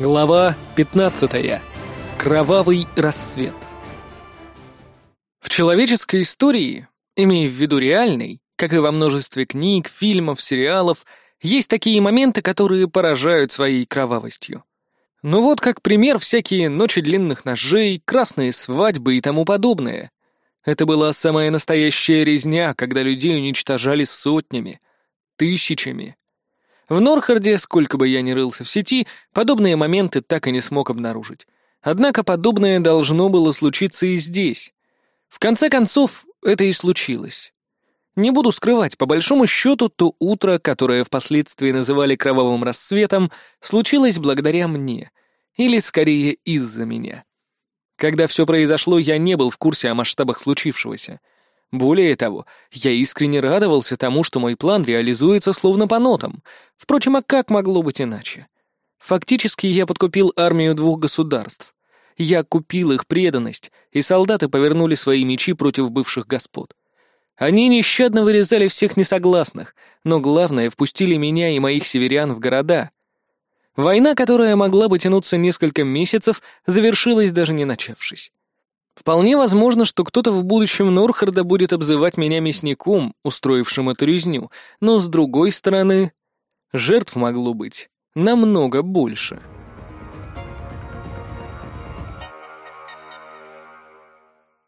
Глава 15. Кровавый рассвет. В человеческой истории, имея в виду реальной, как и во множестве книг, фильмов, сериалов, есть такие моменты, которые поражают своей кровавостью. Ну вот как пример всякие ночи длинных ножей, красные свадьбы и тому подобное. Это была самая настоящая резня, когда людей уничтожали сотнями, тысячами, в Норхарде, сколько бы я ни рылся в сети, подобные моменты так и не смог обнаружить. Однако подобное должно было случиться и здесь. В конце концов, это и случилось. Не буду скрывать, по большому счету, то утро, которое впоследствии называли кровавым рассветом, случилось благодаря мне. Или, скорее, из-за меня. Когда все произошло, я не был в курсе о масштабах случившегося — более того, я искренне радовался тому, что мой план реализуется словно по нотам. Впрочем, а как могло быть иначе? Фактически я подкупил армию двух государств. Я купил их преданность, и солдаты повернули свои мечи против бывших господ. Они нещадно вырезали всех несогласных, но главное, впустили меня и моих северян в города. Война, которая могла бы тянуться несколько месяцев, завершилась даже не начавшись. Вполне возможно, что кто-то в будущем Норхарда будет обзывать меня мясником, устроившим эту резню, но с другой стороны, жертв могло быть намного больше.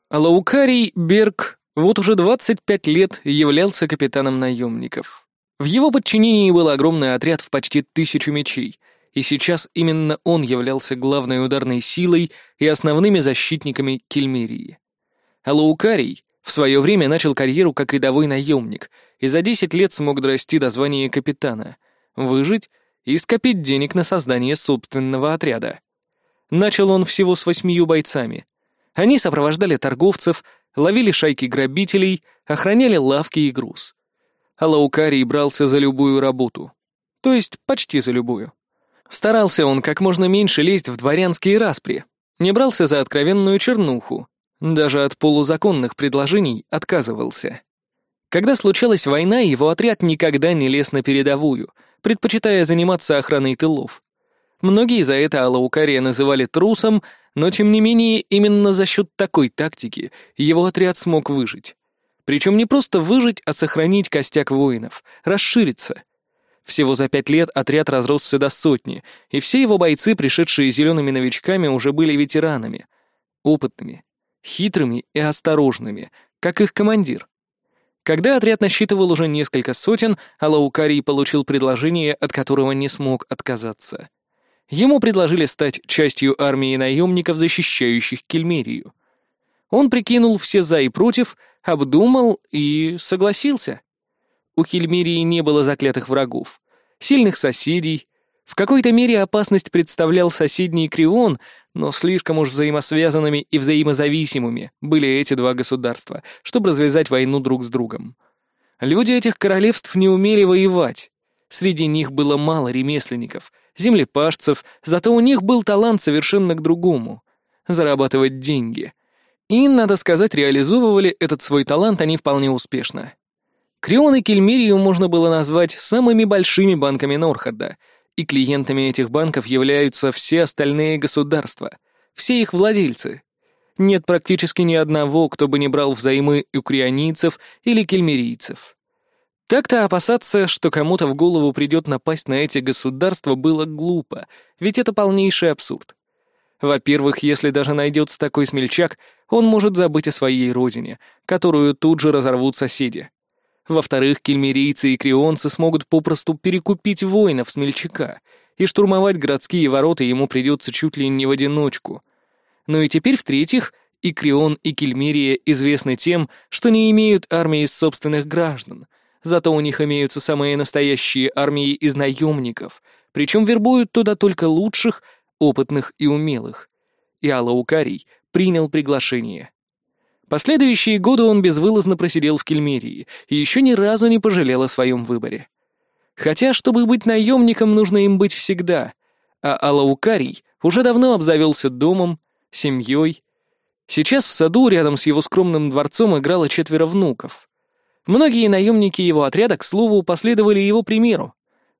Алаукарий Берг вот уже 25 лет являлся капитаном наемников. В его подчинении был огромный отряд в почти тысячу мечей, и сейчас именно он являлся главной ударной силой и основными защитниками Кельмерии. А в свое время начал карьеру как рядовой наемник и за 10 лет смог дорасти до звания капитана, выжить и скопить денег на создание собственного отряда. Начал он всего с восьмию бойцами. Они сопровождали торговцев, ловили шайки грабителей, охраняли лавки и груз. А брался за любую работу. То есть почти за любую. Старался он как можно меньше лезть в дворянские распри, не брался за откровенную чернуху, даже от полузаконных предложений отказывался. Когда случалась война, его отряд никогда не лез на передовую, предпочитая заниматься охраной тылов. Многие за это Алаукария называли трусом, но тем не менее именно за счет такой тактики его отряд смог выжить. Причем не просто выжить, а сохранить костяк воинов, расшириться, всего за пять лет отряд разросся до сотни, и все его бойцы, пришедшие зелеными новичками, уже были ветеранами. Опытными, хитрыми и осторожными, как их командир. Когда отряд насчитывал уже несколько сотен, Алаукарий получил предложение, от которого не смог отказаться. Ему предложили стать частью армии наемников, защищающих Кельмерию. Он прикинул все «за» и «против», обдумал и согласился. У Хельмирии не было заклятых врагов, сильных соседей. В какой-то мере опасность представлял соседний Крион, но слишком уж взаимосвязанными и взаимозависимыми были эти два государства, чтобы развязать войну друг с другом. Люди этих королевств не умели воевать. Среди них было мало ремесленников, землепашцев, зато у них был талант совершенно к другому — зарабатывать деньги. И, надо сказать, реализовывали этот свой талант они вполне успешно. Крион и Кельмирию можно было назвать самыми большими банками Норхада, и клиентами этих банков являются все остальные государства, все их владельцы. Нет практически ни одного, кто бы не брал взаймы у крионийцев или кельмирийцев. Так-то опасаться, что кому-то в голову придет напасть на эти государства, было глупо, ведь это полнейший абсурд. Во-первых, если даже найдется такой смельчак, он может забыть о своей родине, которую тут же разорвут соседи. Во-вторых, кельмерийцы и крионцы смогут попросту перекупить воинов смельчака, и штурмовать городские ворота ему придется чуть ли не в одиночку. Ну и теперь, в-третьих, и Крион, и Кельмерия известны тем, что не имеют армии из собственных граждан, зато у них имеются самые настоящие армии из наемников, причем вербуют туда только лучших, опытных и умелых. И Аллаукарий принял приглашение. Последующие годы он безвылазно просидел в Кельмерии и еще ни разу не пожалел о своем выборе. Хотя, чтобы быть наемником, нужно им быть всегда, а Алаукарий уже давно обзавелся домом, семьей. Сейчас в саду рядом с его скромным дворцом играло четверо внуков. Многие наемники его отряда, к слову, последовали его примеру.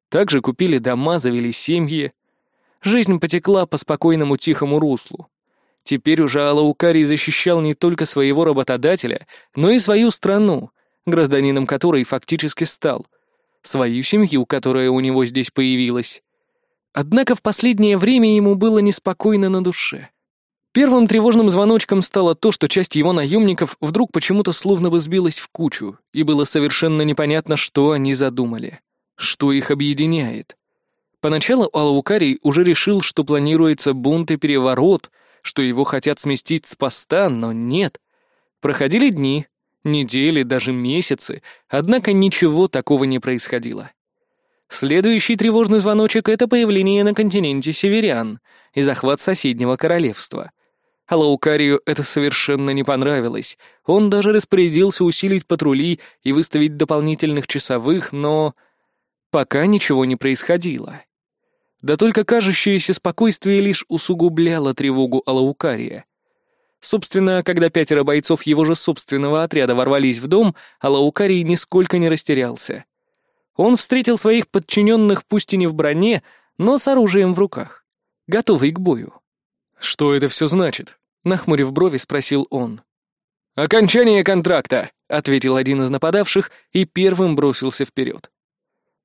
Также купили дома, завели семьи. Жизнь потекла по спокойному тихому руслу. Теперь уже Алаукарий защищал не только своего работодателя, но и свою страну, гражданином которой фактически стал, свою семью, которая у него здесь появилась. Однако в последнее время ему было неспокойно на душе. Первым тревожным звоночком стало то, что часть его наемников вдруг почему-то словно бы сбилась в кучу, и было совершенно непонятно, что они задумали, что их объединяет. Поначалу Алаукарий уже решил, что планируется бунт и переворот — что его хотят сместить с поста, но нет. Проходили дни, недели, даже месяцы, однако ничего такого не происходило. Следующий тревожный звоночек — это появление на континенте северян и захват соседнего королевства. А Лаукарию это совершенно не понравилось. Он даже распорядился усилить патрули и выставить дополнительных часовых, но... Пока ничего не происходило. Да только кажущееся спокойствие лишь усугубляло тревогу Алаукария. Собственно, когда пятеро бойцов его же собственного отряда ворвались в дом, Алаукарий нисколько не растерялся. Он встретил своих подчиненных пусть и не в броне, но с оружием в руках, готовый к бою. «Что это все значит?» — нахмурив брови, спросил он. «Окончание контракта!» — ответил один из нападавших и первым бросился вперед.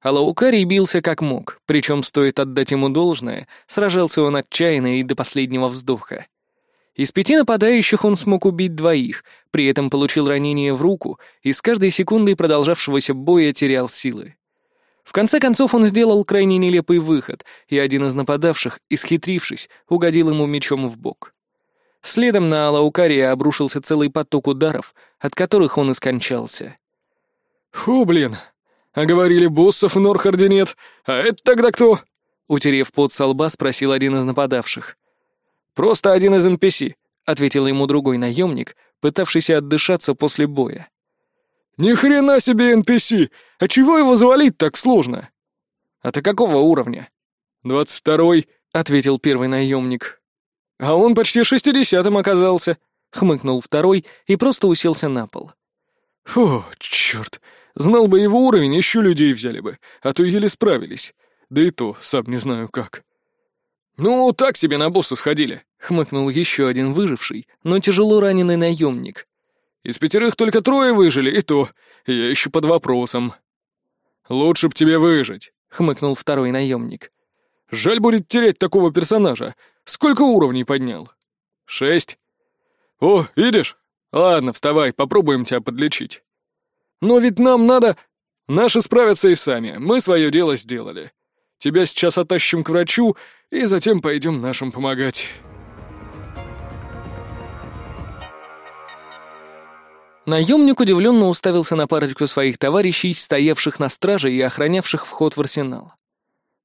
Алаукарий бился как мог, причем, стоит отдать ему должное, сражался он отчаянно и до последнего вздоха. Из пяти нападающих он смог убить двоих, при этом получил ранение в руку и с каждой секундой продолжавшегося боя терял силы. В конце концов он сделал крайне нелепый выход, и один из нападавших, исхитрившись, угодил ему мечом в бок. Следом на Алаукария обрушился целый поток ударов, от которых он и скончался. «Фу, блин!» А говорили, боссов в Норхарде нет. А это тогда кто?» Утерев пот со лба, спросил один из нападавших. «Просто один из NPC», — ответил ему другой наемник, пытавшийся отдышаться после боя. «Ни хрена себе NPC! А чего его завалить так сложно?» «А ты какого уровня?» «Двадцать второй», — ответил первый наемник. «А он почти шестидесятым оказался», — хмыкнул второй и просто уселся на пол. «Фу, черт!» Знал бы его уровень, еще людей взяли бы, а то еле справились. Да и то, сам не знаю как. «Ну, так себе на босса сходили», — хмыкнул еще один выживший, но тяжело раненый наемник. «Из пятерых только трое выжили, и то. Я еще под вопросом». «Лучше б тебе выжить», — хмыкнул второй наемник. «Жаль будет терять такого персонажа. Сколько уровней поднял?» «Шесть». «О, видишь? Ладно, вставай, попробуем тебя подлечить». Но ведь нам надо... Наши справятся и сами, мы свое дело сделали. Тебя сейчас оттащим к врачу, и затем пойдем нашим помогать. Наемник удивленно уставился на парочку своих товарищей, стоявших на страже и охранявших вход в арсенал.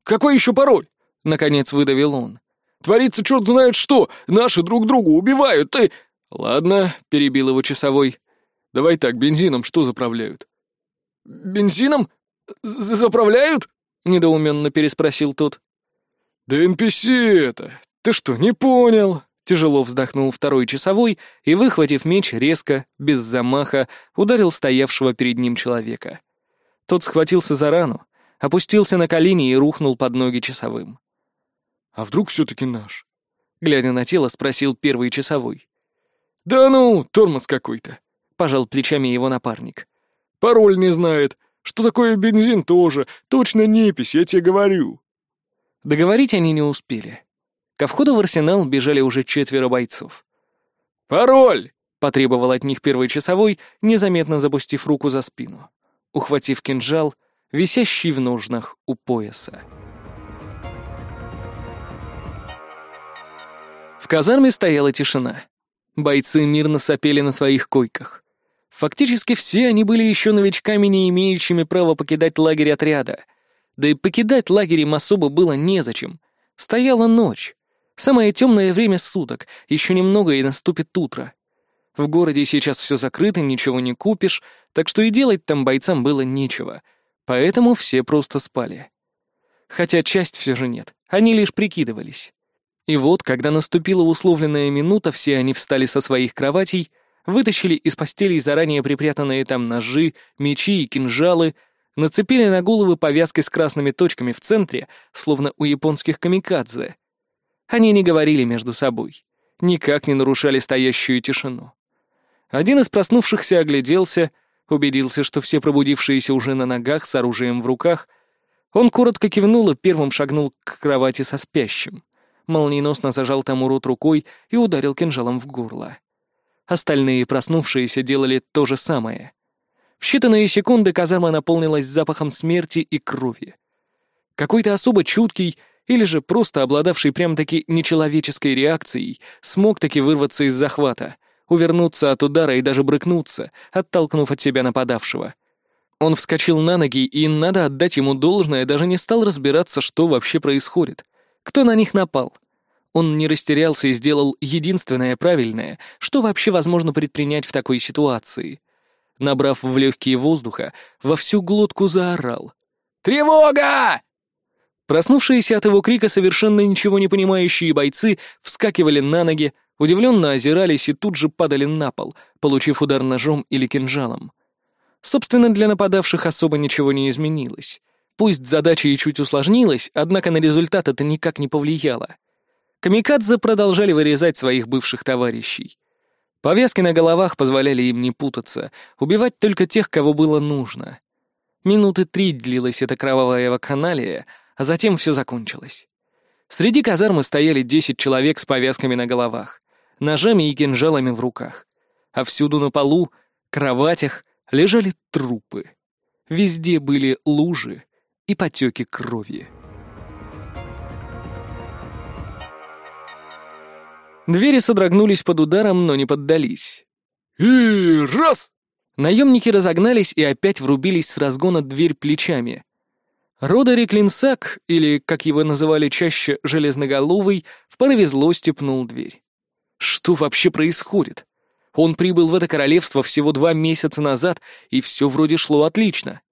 «Какой еще пароль?» — наконец выдавил он. «Творится черт знает что! Наши друг друга убивают, и...» «Ладно», — перебил его часовой. Давай так, бензином что заправляют?» «Бензином? З заправляют?» — недоуменно переспросил тот. «Да NPC это! Ты что, не понял?» Тяжело вздохнул второй часовой и, выхватив меч, резко, без замаха, ударил стоявшего перед ним человека. Тот схватился за рану, опустился на колени и рухнул под ноги часовым. «А вдруг все-таки наш?» Глядя на тело, спросил первый часовой. «Да ну, тормоз какой-то!» — пожал плечами его напарник. «Пароль не знает. Что такое бензин тоже? Точно непись, я тебе говорю». Договорить они не успели. Ко входу в арсенал бежали уже четверо бойцов. «Пароль!» — потребовал от них первый часовой, незаметно запустив руку за спину. Ухватив кинжал, висящий в ножнах у пояса. В казарме стояла тишина. Бойцы мирно сопели на своих койках. Фактически все они были еще новичками, не имеющими права покидать лагерь отряда. Да и покидать лагерь особо было незачем. Стояла ночь. Самое темное время суток, еще немного и наступит утро. В городе сейчас все закрыто, ничего не купишь, так что и делать там бойцам было нечего. Поэтому все просто спали. Хотя часть все же нет, они лишь прикидывались. И вот, когда наступила условленная минута, все они встали со своих кроватей — вытащили из постелей заранее припрятанные там ножи, мечи и кинжалы, нацепили на головы повязки с красными точками в центре, словно у японских камикадзе. Они не говорили между собой, никак не нарушали стоящую тишину. Один из проснувшихся огляделся, убедился, что все пробудившиеся уже на ногах с оружием в руках. Он коротко кивнул и первым шагнул к кровати со спящим. Молниеносно зажал тому рот рукой и ударил кинжалом в горло. Остальные проснувшиеся делали то же самое. В считанные секунды казарма наполнилась запахом смерти и крови. Какой-то особо чуткий или же просто обладавший прям-таки нечеловеческой реакцией смог таки вырваться из захвата, увернуться от удара и даже брыкнуться, оттолкнув от себя нападавшего. Он вскочил на ноги, и, надо отдать ему должное, даже не стал разбираться, что вообще происходит. Кто на них напал? Он не растерялся и сделал единственное правильное, что вообще возможно предпринять в такой ситуации. Набрав в легкие воздуха, во всю глотку заорал. «Тревога!» Проснувшиеся от его крика совершенно ничего не понимающие бойцы вскакивали на ноги, удивленно озирались и тут же падали на пол, получив удар ножом или кинжалом. Собственно, для нападавших особо ничего не изменилось. Пусть задача и чуть усложнилась, однако на результат это никак не повлияло. Камикадзе продолжали вырезать своих бывших товарищей. Повязки на головах позволяли им не путаться, убивать только тех, кого было нужно. Минуты три длилась эта кровавая вакханалия, а затем все закончилось. Среди казармы стояли десять человек с повязками на головах, ножами и кинжалами в руках. А всюду на полу, кроватях, лежали трупы. Везде были лужи и потеки крови. Двери содрогнулись под ударом, но не поддались. И раз! Наемники разогнались и опять врубились с разгона дверь плечами. Родерик Линсак, или, как его называли чаще, Железноголовый, в порыве злости пнул дверь. Что вообще происходит? Он прибыл в это королевство всего два месяца назад, и все вроде шло отлично.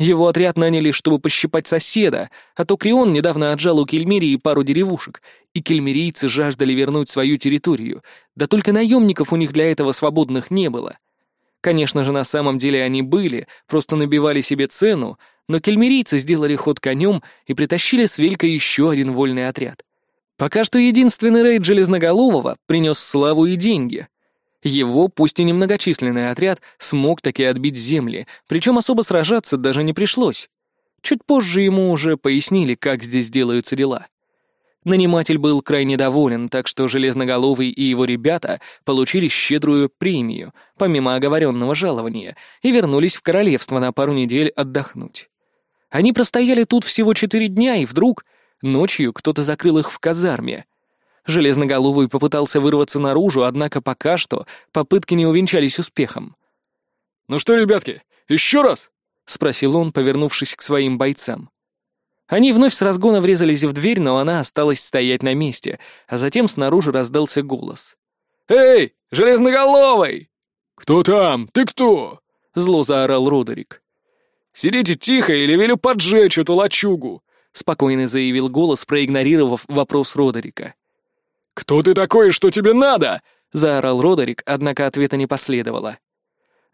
Его отряд наняли, чтобы пощипать соседа, а то Крион недавно отжал у Кельмерии пару деревушек, и кельмерийцы жаждали вернуть свою территорию, да только наемников у них для этого свободных не было. Конечно же, на самом деле они были, просто набивали себе цену, но кельмерийцы сделали ход конем и притащили с Велька еще один вольный отряд. Пока что единственный рейд Железноголового принес славу и деньги — его, пусть и немногочисленный отряд, смог таки отбить земли, причем особо сражаться даже не пришлось. Чуть позже ему уже пояснили, как здесь делаются дела. Наниматель был крайне доволен, так что Железноголовый и его ребята получили щедрую премию, помимо оговоренного жалования, и вернулись в королевство на пару недель отдохнуть. Они простояли тут всего четыре дня, и вдруг ночью кто-то закрыл их в казарме — Железноголовый попытался вырваться наружу, однако пока что попытки не увенчались успехом. «Ну что, ребятки, еще раз?» — спросил он, повернувшись к своим бойцам. Они вновь с разгона врезались в дверь, но она осталась стоять на месте, а затем снаружи раздался голос. «Эй, Железноголовый!» «Кто там? Ты кто?» — зло заорал Родерик. «Сидите тихо или велю поджечь эту лачугу!» — спокойно заявил голос, проигнорировав вопрос Родерика. «Кто ты такой что тебе надо?» — заорал Родерик, однако ответа не последовало.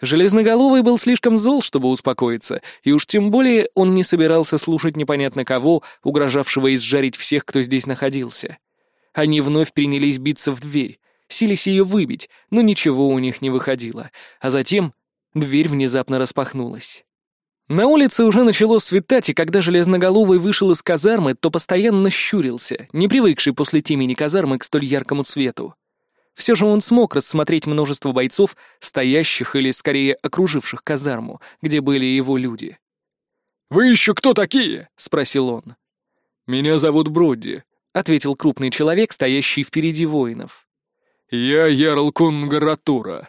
Железноголовый был слишком зол, чтобы успокоиться, и уж тем более он не собирался слушать непонятно кого, угрожавшего изжарить всех, кто здесь находился. Они вновь принялись биться в дверь, сились ее выбить, но ничего у них не выходило, а затем дверь внезапно распахнулась. На улице уже начало светать, и когда Железноголовый вышел из казармы, то постоянно щурился, не привыкший после темени казармы к столь яркому цвету. Все же он смог рассмотреть множество бойцов, стоящих или, скорее, окруживших казарму, где были его люди. «Вы еще кто такие?» — спросил он. «Меня зовут Бродди», — ответил крупный человек, стоящий впереди воинов. «Я Ярл Кунгаратура».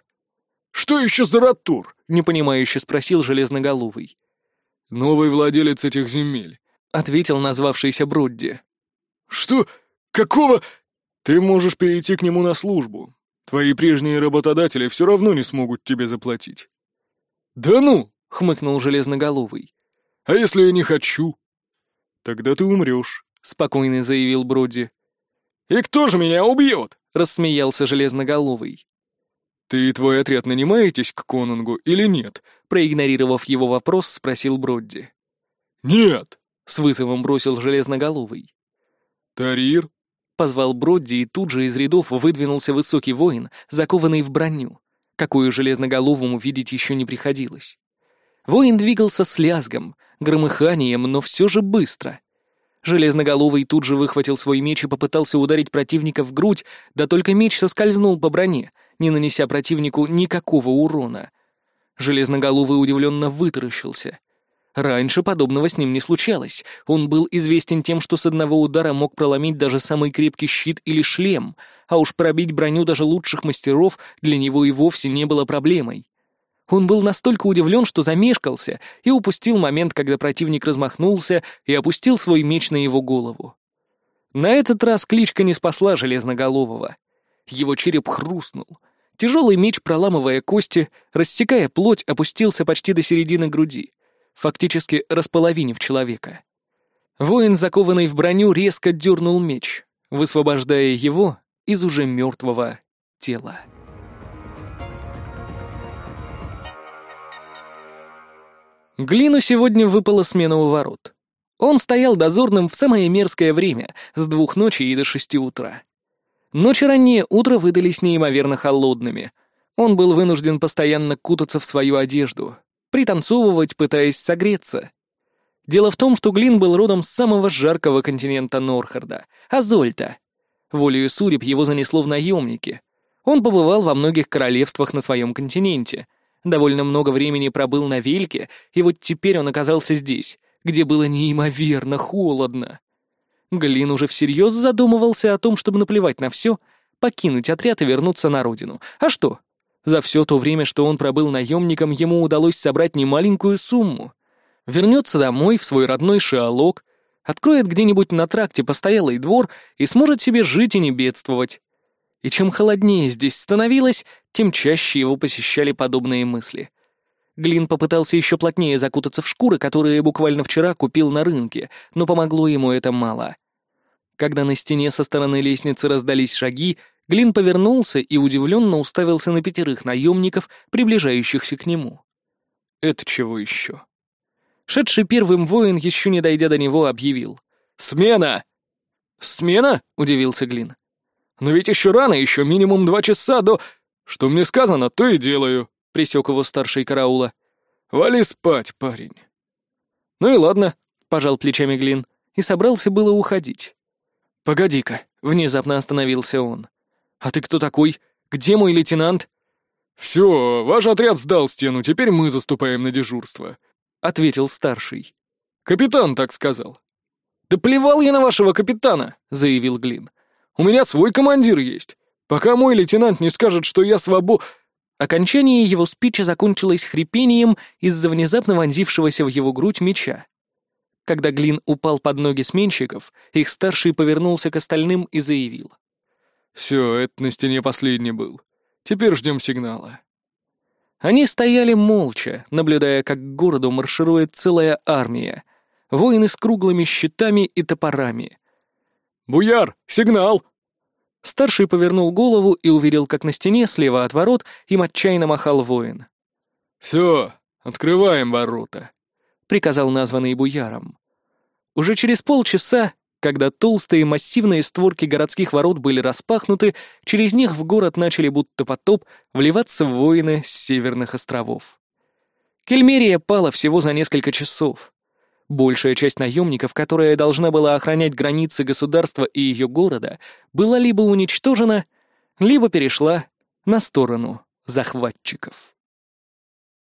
«Что еще за Ратур?» — непонимающе спросил Железноголовый. «Новый владелец этих земель», — ответил назвавшийся Бродди. «Что? Какого?» «Ты можешь перейти к нему на службу. Твои прежние работодатели все равно не смогут тебе заплатить». «Да ну!» — хмыкнул Железноголовый. «А если я не хочу?» «Тогда ты умрешь», — спокойно заявил Броди. «И кто же меня убьет?» — рассмеялся Железноголовый. «Ты и твой отряд нанимаетесь к конунгу или нет?» Проигнорировав его вопрос, спросил Бродди. «Нет!» — с вызовом бросил Железноголовый. «Тарир?» — позвал Бродди, и тут же из рядов выдвинулся высокий воин, закованный в броню, какую Железноголовому видеть еще не приходилось. Воин двигался с лязгом, громыханием, но все же быстро. Железноголовый тут же выхватил свой меч и попытался ударить противника в грудь, да только меч соскользнул по броне, не нанеся противнику никакого урона. Железноголовый удивленно вытаращился. Раньше подобного с ним не случалось. Он был известен тем, что с одного удара мог проломить даже самый крепкий щит или шлем, а уж пробить броню даже лучших мастеров для него и вовсе не было проблемой. Он был настолько удивлен, что замешкался и упустил момент, когда противник размахнулся и опустил свой меч на его голову. На этот раз кличка не спасла Железноголового. Его череп хрустнул, Тяжелый меч, проламывая кости, рассекая плоть, опустился почти до середины груди, фактически располовинив человека. Воин, закованный в броню, резко дернул меч, высвобождая его из уже мертвого тела. Глину сегодня выпала смена у ворот. Он стоял дозорным в самое мерзкое время, с двух ночи и до шести утра. Ночи раннее утро выдались неимоверно холодными. Он был вынужден постоянно кутаться в свою одежду, пританцовывать, пытаясь согреться. Дело в том, что Глин был родом с самого жаркого континента Норхарда — Азольта. Волею судеб его занесло в наемники. Он побывал во многих королевствах на своем континенте, довольно много времени пробыл на Вельке, и вот теперь он оказался здесь, где было неимоверно холодно. Глин уже всерьез задумывался о том, чтобы наплевать на все, покинуть отряд и вернуться на родину. А что? За все то время, что он пробыл наемником, ему удалось собрать немаленькую сумму. Вернется домой, в свой родной шиолог, откроет где-нибудь на тракте постоялый двор и сможет себе жить и не бедствовать. И чем холоднее здесь становилось, тем чаще его посещали подобные мысли. Глин попытался еще плотнее закутаться в шкуры, которые буквально вчера купил на рынке, но помогло ему это мало. Когда на стене со стороны лестницы раздались шаги, Глин повернулся и удивленно уставился на пятерых наемников, приближающихся к нему. «Это чего еще?» Шедший первым воин, еще не дойдя до него, объявил. «Смена!» «Смена?» — удивился Глин. «Но ведь еще рано, еще минимум два часа до...» «Что мне сказано, то и делаю», присек его старший караула. «Вали спать, парень!» «Ну и ладно», — пожал плечами Глин, и собрался было уходить. «Погоди-ка», — внезапно остановился он. «А ты кто такой? Где мой лейтенант?» «Все, ваш отряд сдал стену, теперь мы заступаем на дежурство», — ответил старший. «Капитан так сказал». «Да плевал я на вашего капитана», — заявил Глин. «У меня свой командир есть. Пока мой лейтенант не скажет, что я свобо...» Окончание его спича закончилось хрипением из-за внезапно вонзившегося в его грудь меча. Когда Глин упал под ноги сменщиков, их старший повернулся к остальным и заявил. «Все, это на стене последний был. Теперь ждем сигнала». Они стояли молча, наблюдая, как к городу марширует целая армия. Воины с круглыми щитами и топорами. «Буяр, сигнал!» Старший повернул голову и увидел, как на стене слева от ворот им отчаянно махал воин. «Все, открываем ворота», — приказал названный буяром. Уже через полчаса, когда толстые массивные створки городских ворот были распахнуты, через них в город начали будто потоп вливаться воины с северных островов. Кельмерия пала всего за несколько часов. Большая часть наемников, которая должна была охранять границы государства и ее города, была либо уничтожена, либо перешла на сторону захватчиков.